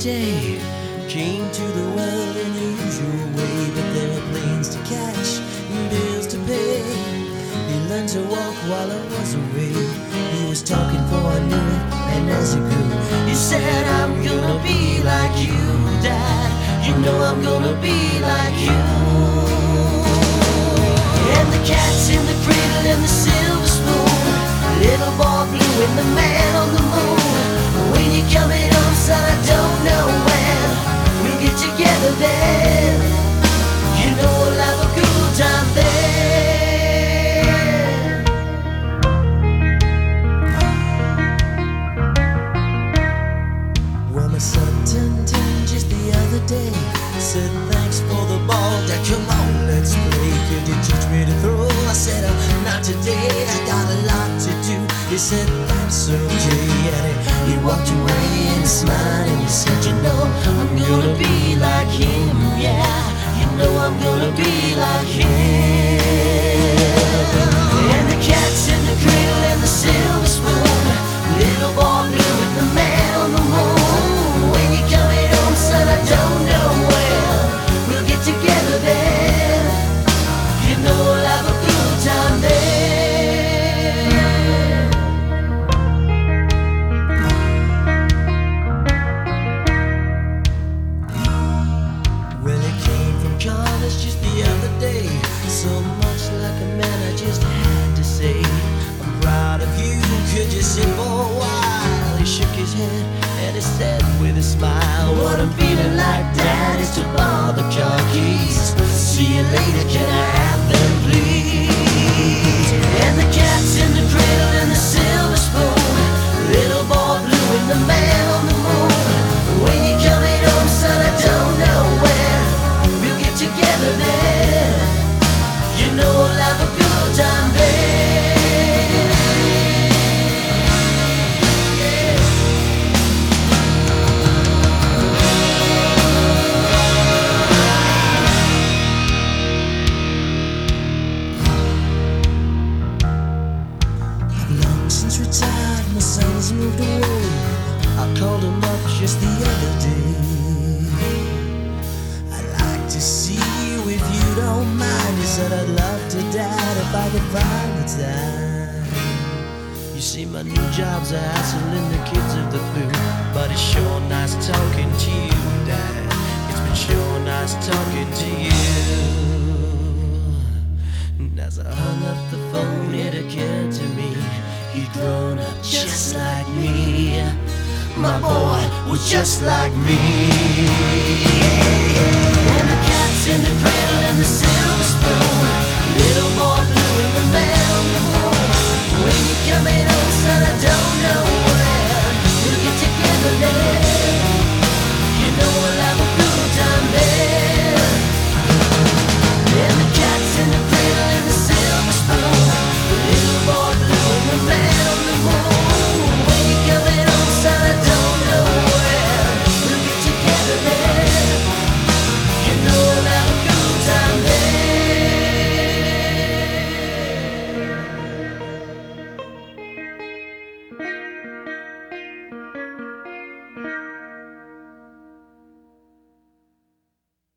Came to the world in the usual way, but there were planes to catch and bills to pay. He learned to walk while I was away. He was talking for I knew it, and as he grew, he said, I'm gonna be like you, Dad. You know I'm gonna be like you. And the cat's in the cradle and the silver spoon. Little boy blue and the man on the moon. When you coming home, day. Said thanks for the ball, Dad. Come on, let's play. Could you teach me to throw? I said, oh, not today. I got a lot to do. He said, that's okay. And he, he walked away and smiled and he said, you know, I'm gonna be So much like a man, I just since retired, my son's moved away. I called him up just the other day. I'd like to see you if you don't mind. He said I'd love to, Dad, if I could find the time. You see, my new job's a hassling the kids of the blue, but it's sure nice talking to you, Dad. It's been sure nice talking to you. And as I hung up the phone, grown up just like me. My boy was just like me. And the cat's in the cradle and the silver spoon. Little boy blue and remember when you come in, oh son, I don't.